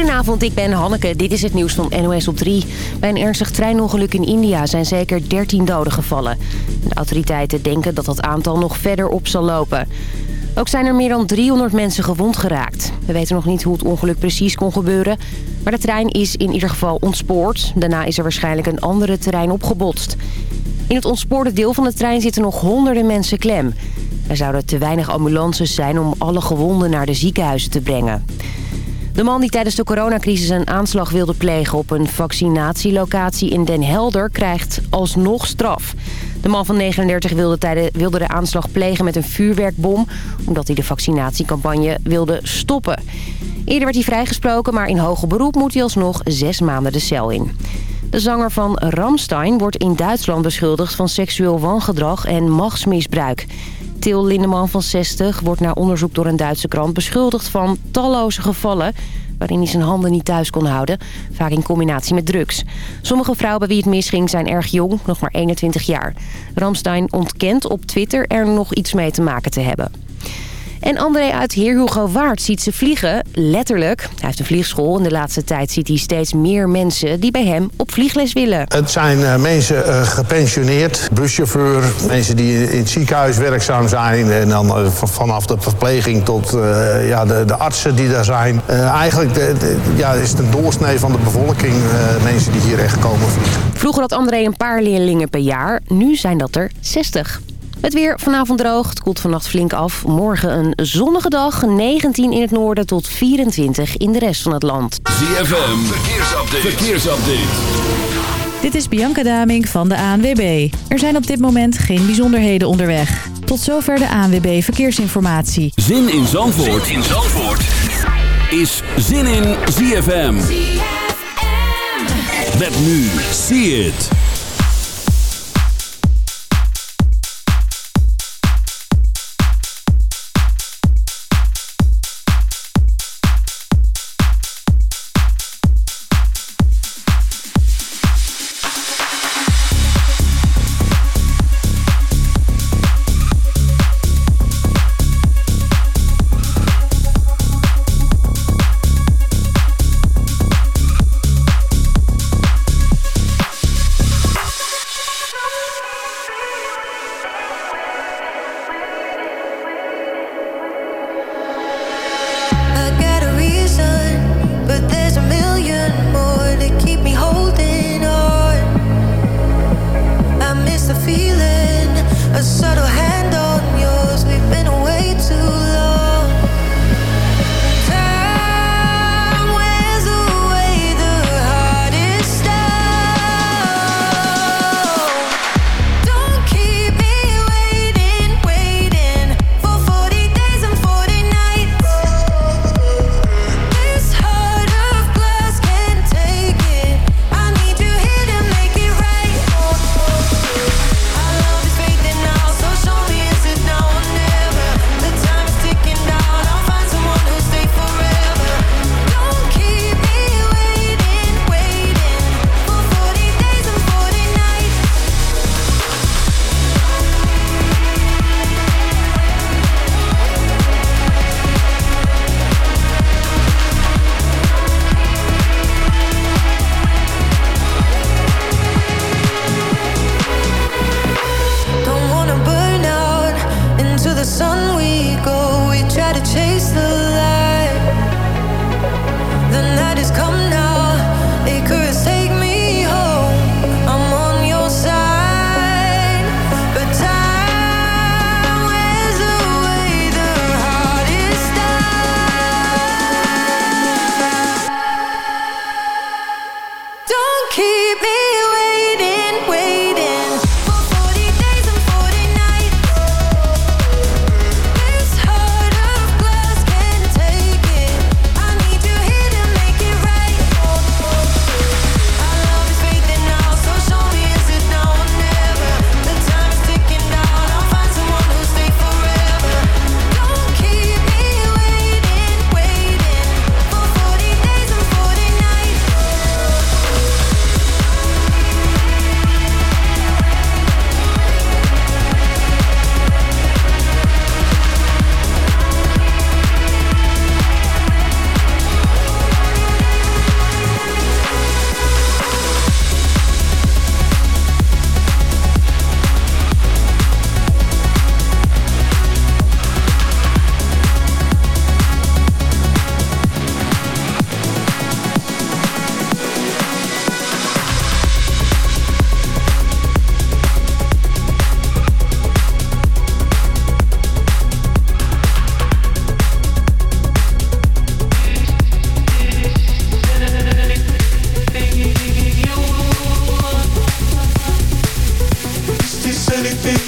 Goedenavond, ik ben Hanneke. Dit is het nieuws van NOS op 3. Bij een ernstig treinongeluk in India zijn zeker 13 doden gevallen. De autoriteiten denken dat dat aantal nog verder op zal lopen. Ook zijn er meer dan 300 mensen gewond geraakt. We weten nog niet hoe het ongeluk precies kon gebeuren. Maar de trein is in ieder geval ontspoord. Daarna is er waarschijnlijk een andere terrein opgebotst. In het ontspoorde deel van de trein zitten nog honderden mensen klem. Er zouden te weinig ambulances zijn om alle gewonden naar de ziekenhuizen te brengen. De man die tijdens de coronacrisis een aanslag wilde plegen op een vaccinatielocatie in Den Helder krijgt alsnog straf. De man van 39 wilde, wilde de aanslag plegen met een vuurwerkbom... omdat hij de vaccinatiecampagne wilde stoppen. Eerder werd hij vrijgesproken, maar in hoger beroep moet hij alsnog zes maanden de cel in. De zanger van Ramstein wordt in Duitsland beschuldigd van seksueel wangedrag en machtsmisbruik. Til Lindeman van 60 wordt na onderzoek door een Duitse krant beschuldigd van talloze gevallen waarin hij zijn handen niet thuis kon houden, vaak in combinatie met drugs. Sommige vrouwen bij wie het misging zijn erg jong, nog maar 21 jaar. Ramstein ontkent op Twitter er nog iets mee te maken te hebben. En André uit Heer Hugo Waard ziet ze vliegen, letterlijk. Hij heeft een vliegschool en de laatste tijd ziet hij steeds meer mensen die bij hem op vliegles willen. Het zijn uh, mensen uh, gepensioneerd, buschauffeur, mensen die in het ziekenhuis werkzaam zijn. En dan uh, vanaf de verpleging tot ja, de, de, artsen die daar zijn. eigenlijk de, de, ja, is het een doorsnee van de bevolking, mensen die hier echt komen vliegen. Vroeger had André een paar leerlingen per jaar, nu zijn dat er 60. Het weer vanavond droog. Het koelt vannacht flink af. Morgen een zonnige dag. 19 in het noorden tot 24 in de rest van het land. ZFM. Verkeersupdate. Verkeersupdate. Dit is Bianca Daming van de ANWB. Er zijn op dit moment geen bijzonderheden onderweg. Tot zover de ANWB Verkeersinformatie. Zin in Zandvoort, zin in Zandvoort. is Zin in ZFM. ZFM. Met nu. See it.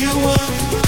you want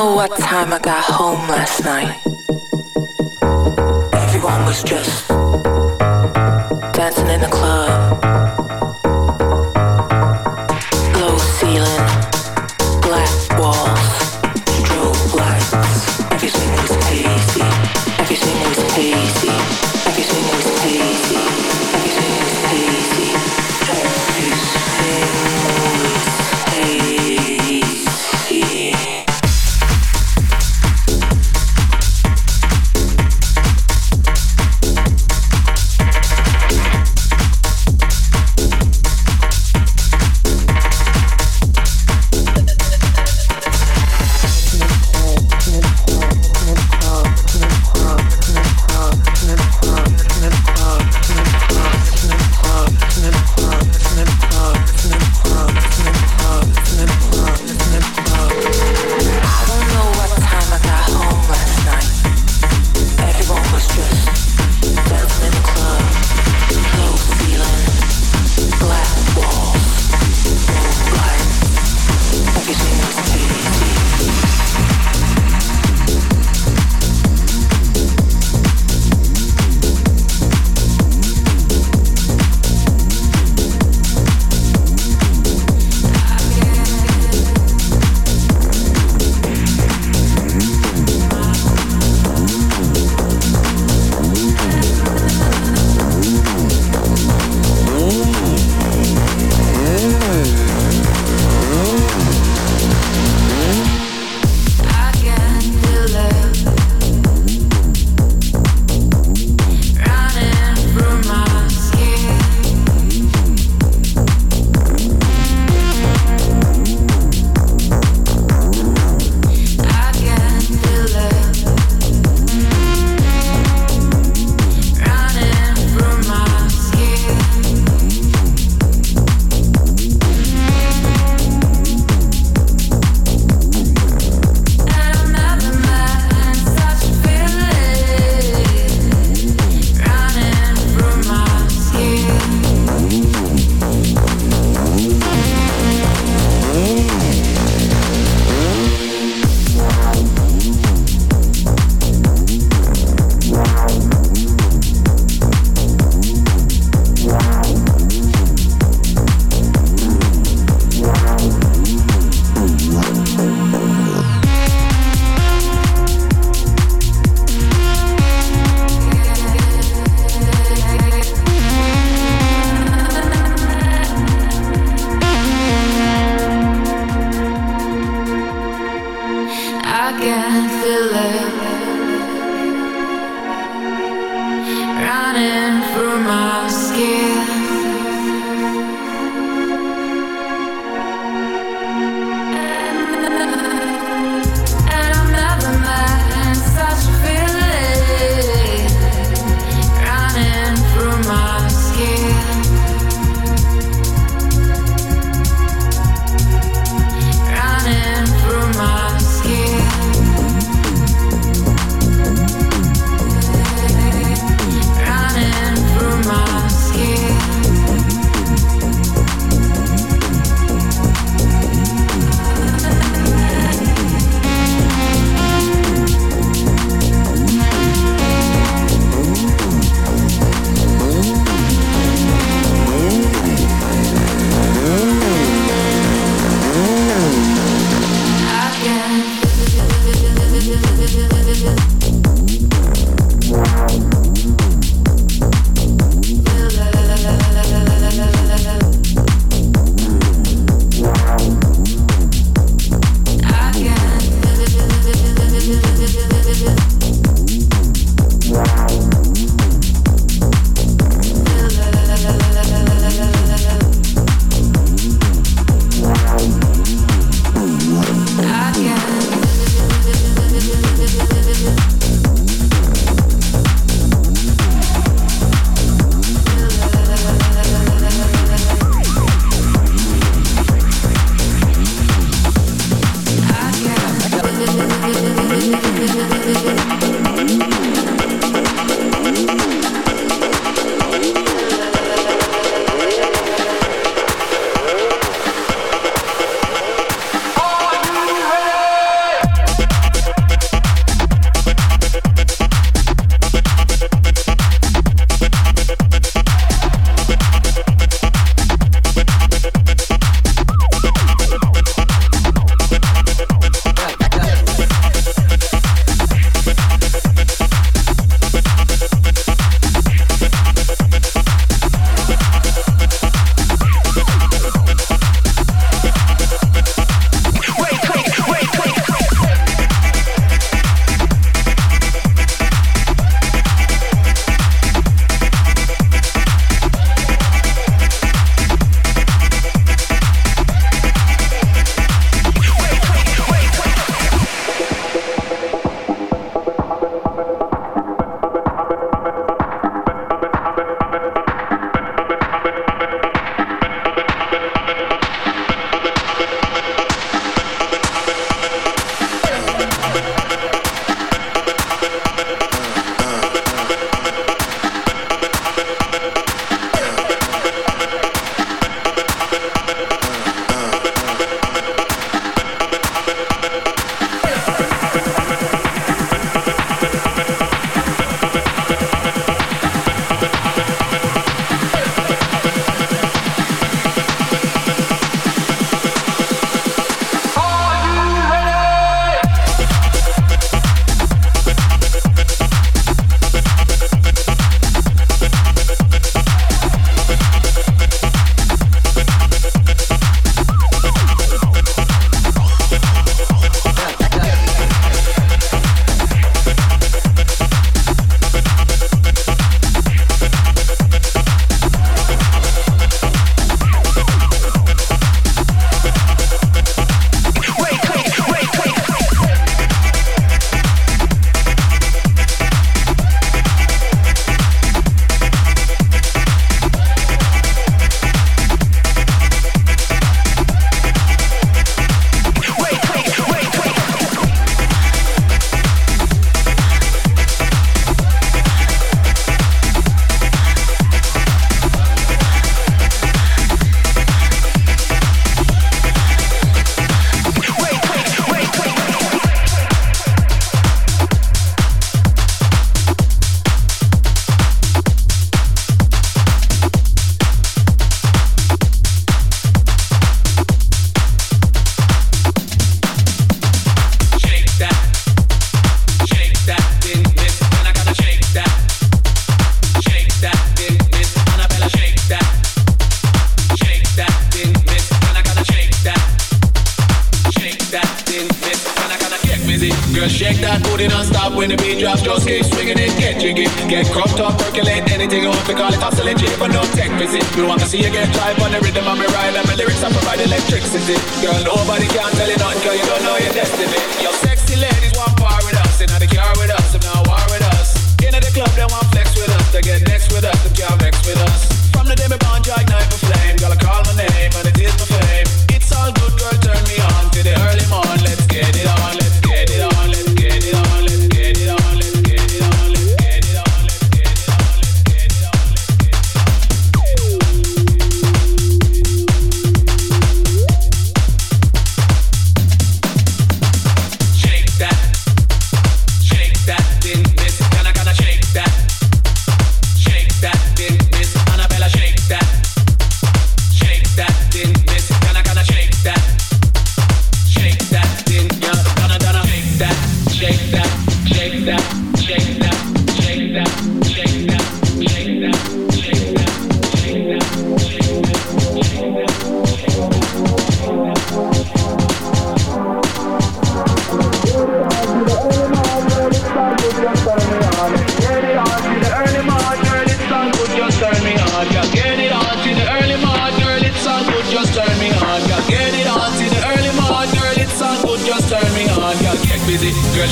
know what time I got home last night. Everyone was just dancing in the club.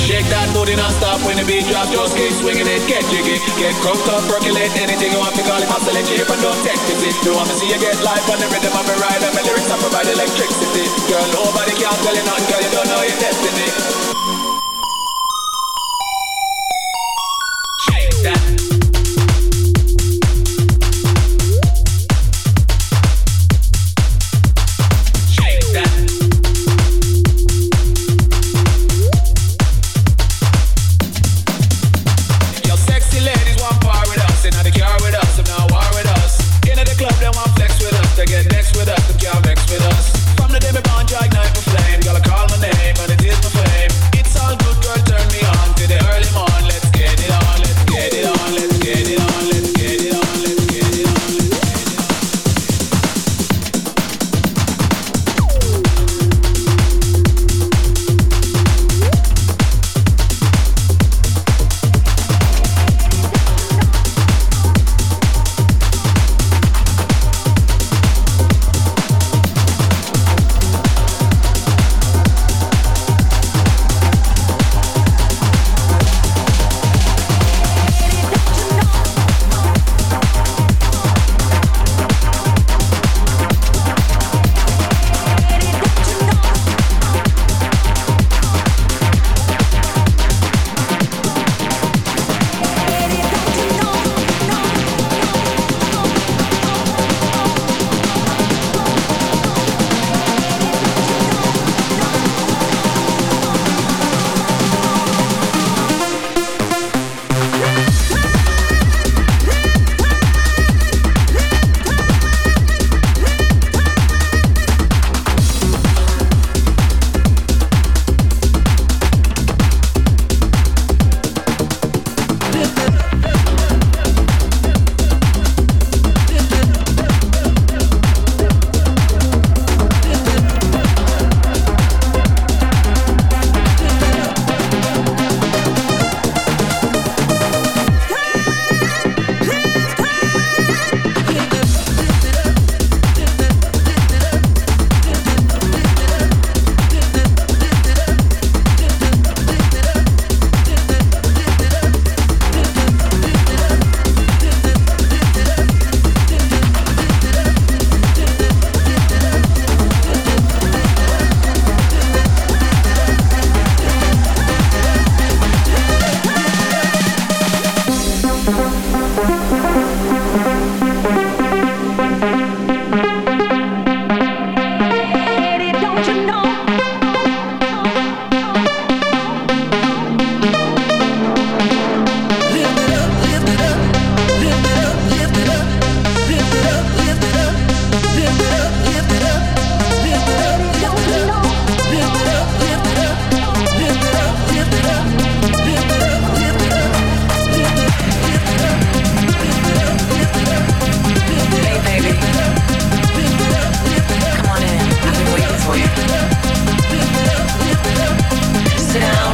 Shake that booty non-stop when the beat drop. Just keep swinging it, get jiggy. Get crunked up, percolate anything you want to call it. Hustle it, shape and don't take pity. You want to see you get life on the rhythm of a ride. And my lyrics, I provide electricity. Girl, nobody can tell you nothing, girl, you don't know your destiny.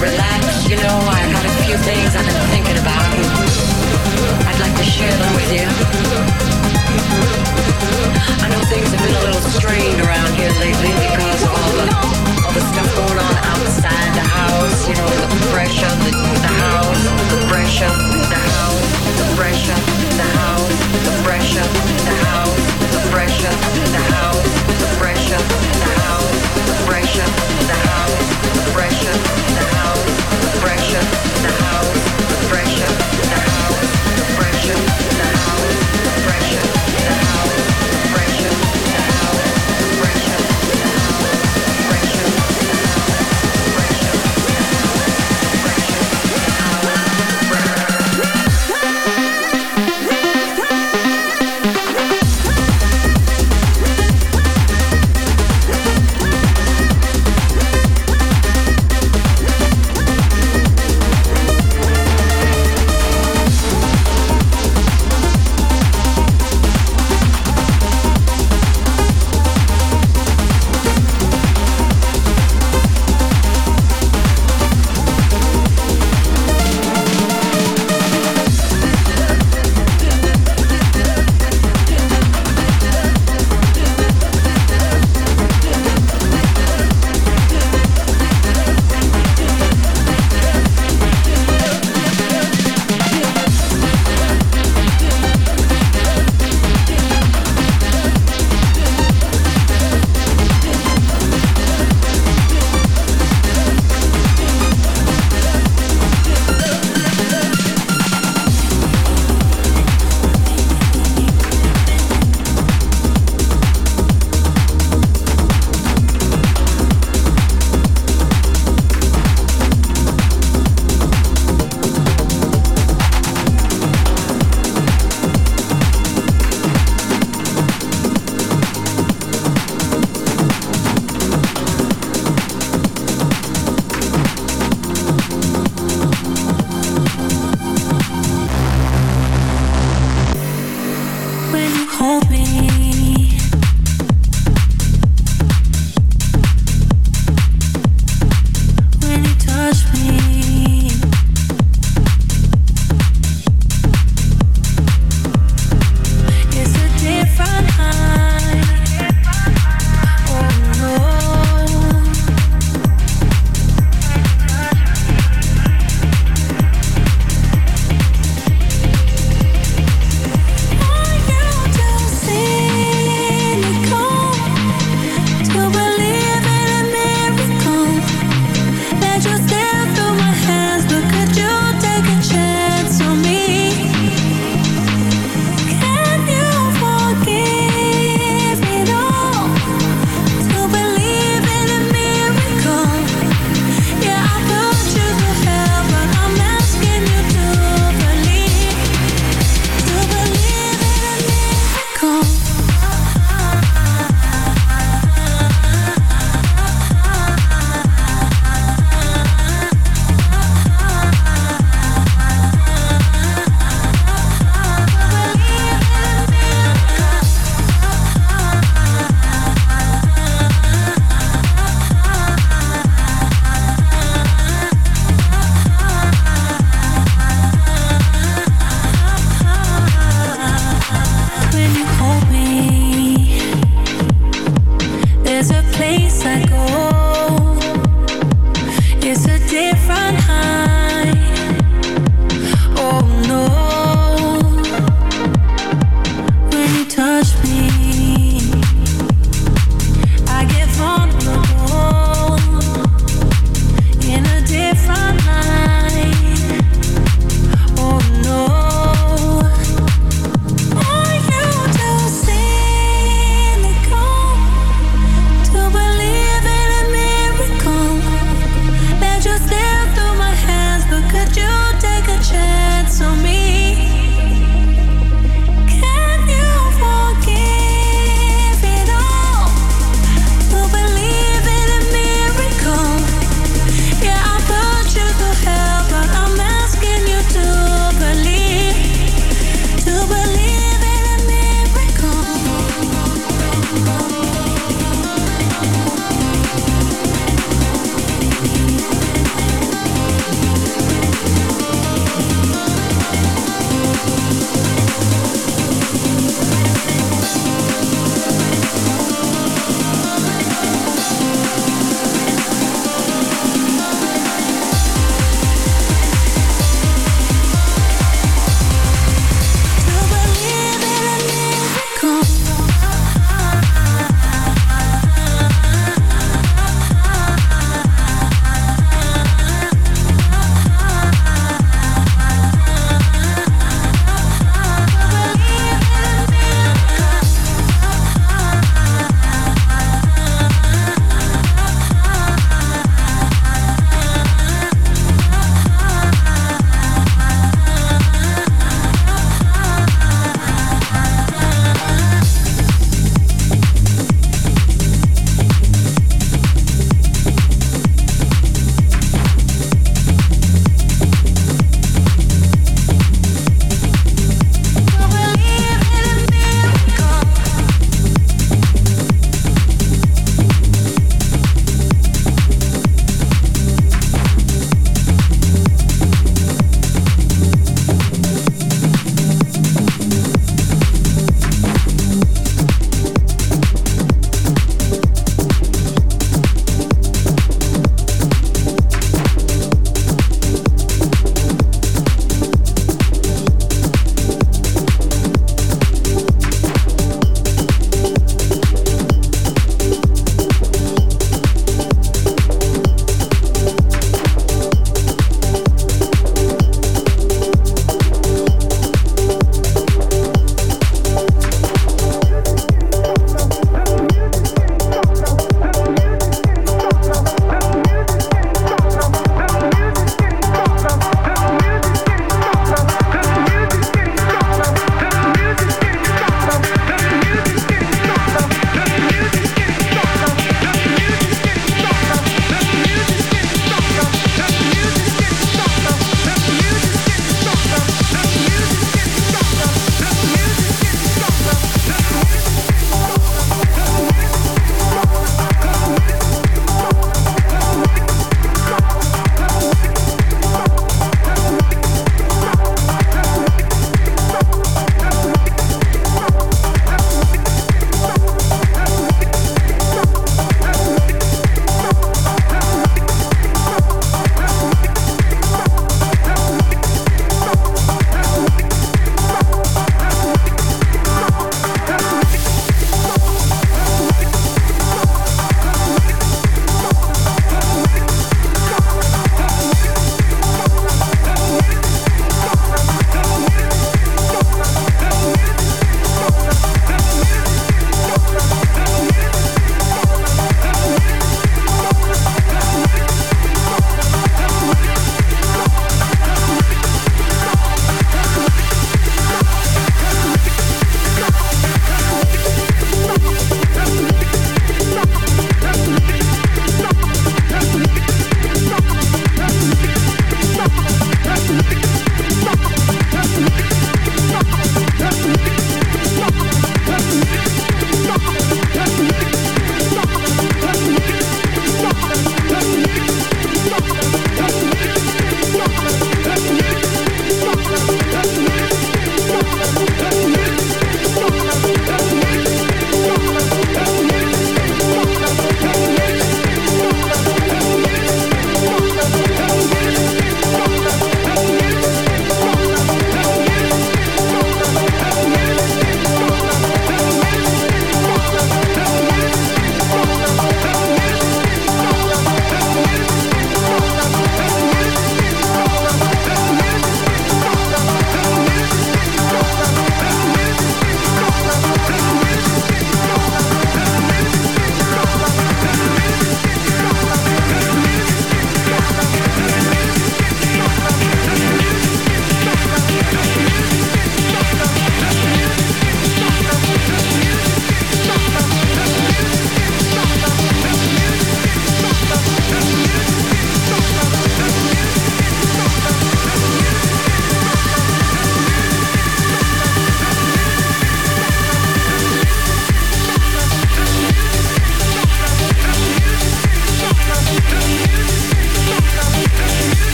relax. You know, I had a few things I've been thinking about. I'd like to share them with you. I know things have been a little strained around here lately because of all the all the stuff going on outside the house. You know, the pressure, the, the house, the pressure, the house, the pressure, the house, the pressure, the house, the pressure, the house, the pressure, the house, the pressure, the house, the pressure, the house.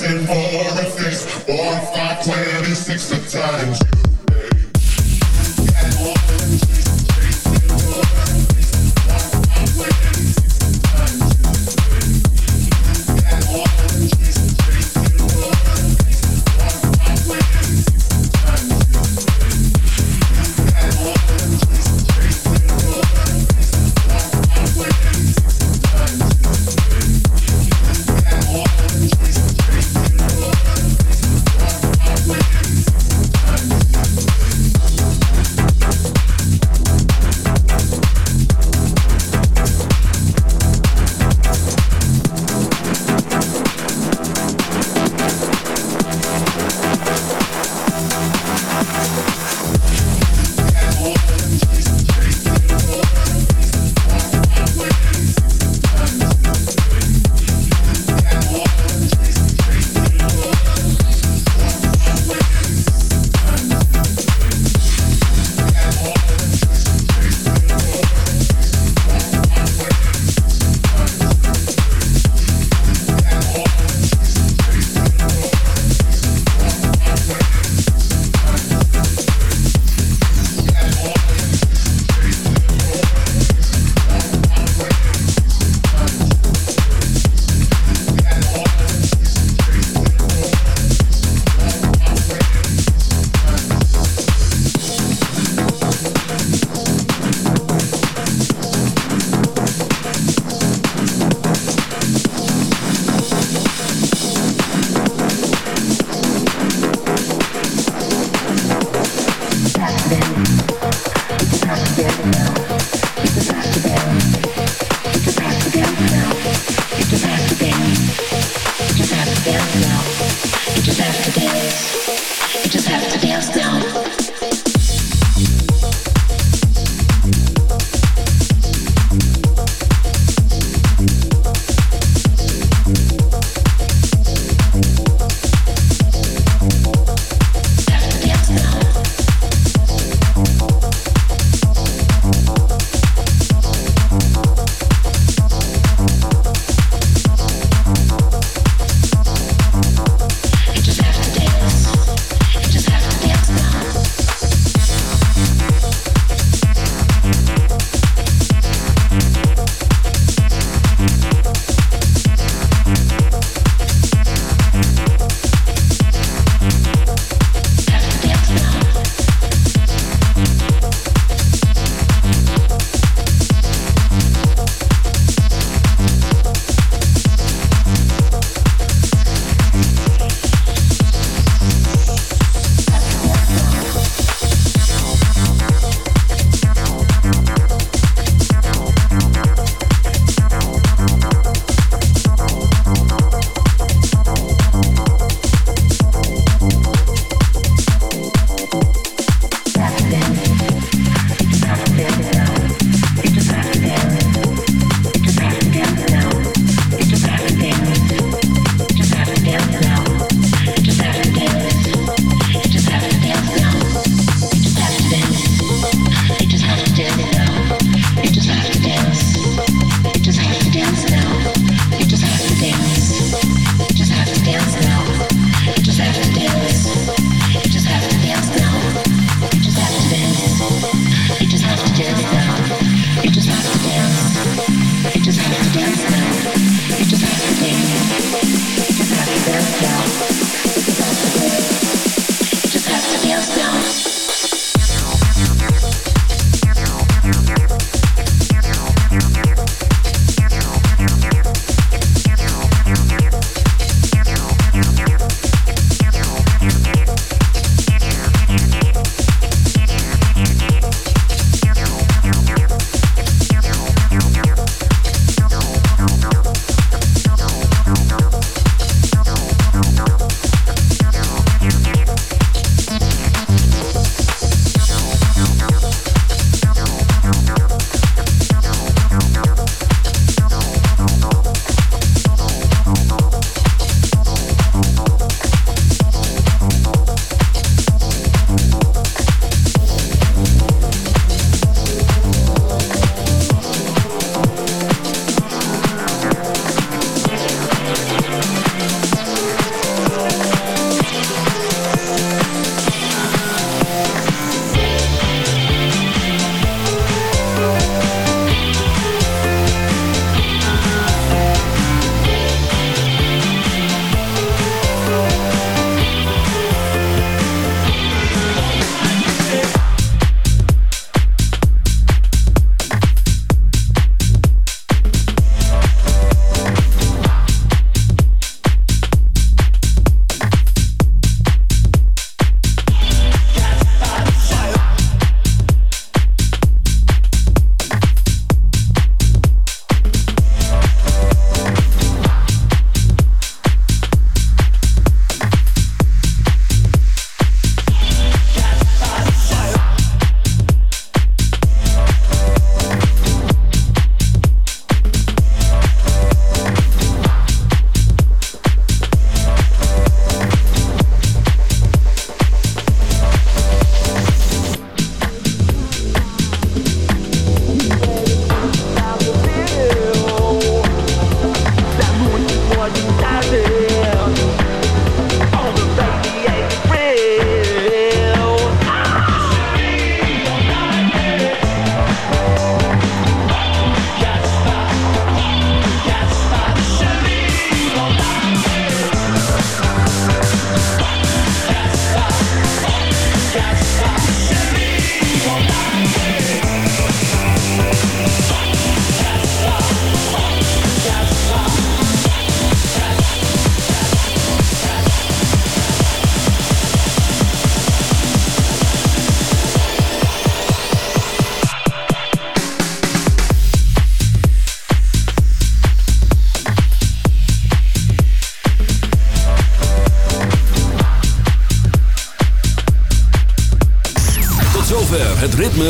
dancing for a fix. Four, five, twenty-six times.